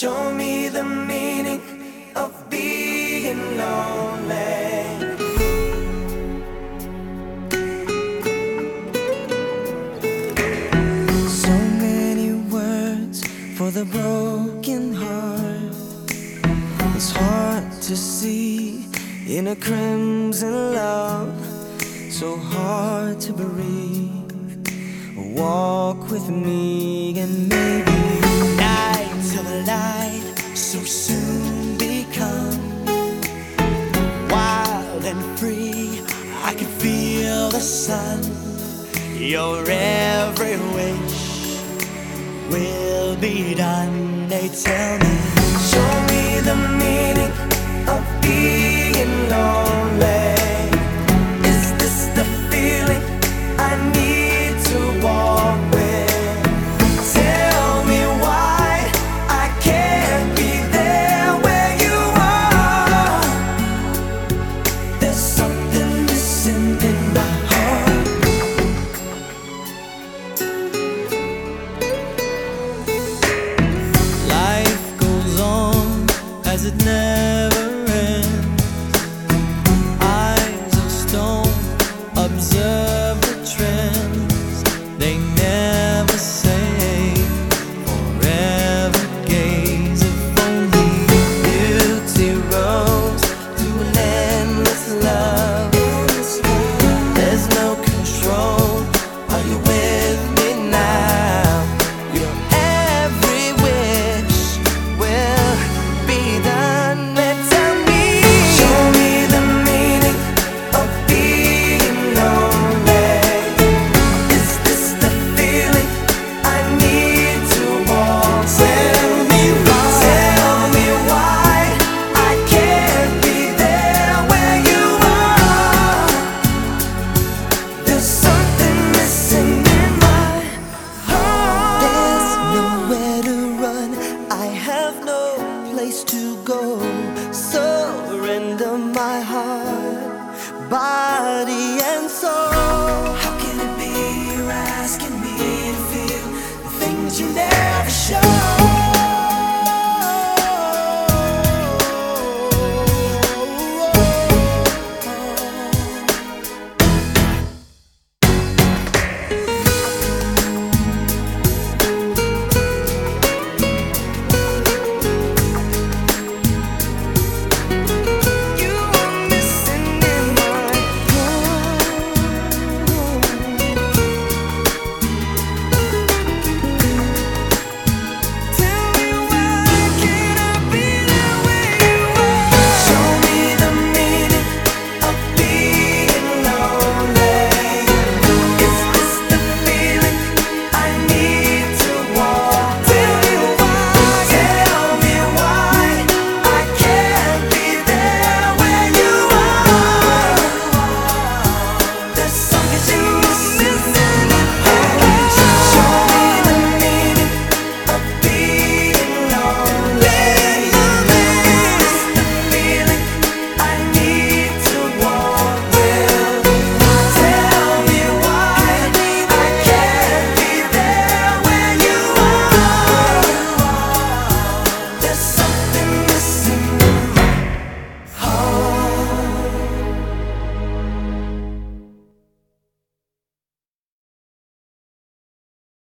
Show me the meaning of being lonely. So many words for the broken heart. It's hard to see in a crimson love. So hard to breathe. Walk with me and make sun, your every wish will be done. They tell me, show me the. body and soul. How can it be you're asking me to feel the things you never?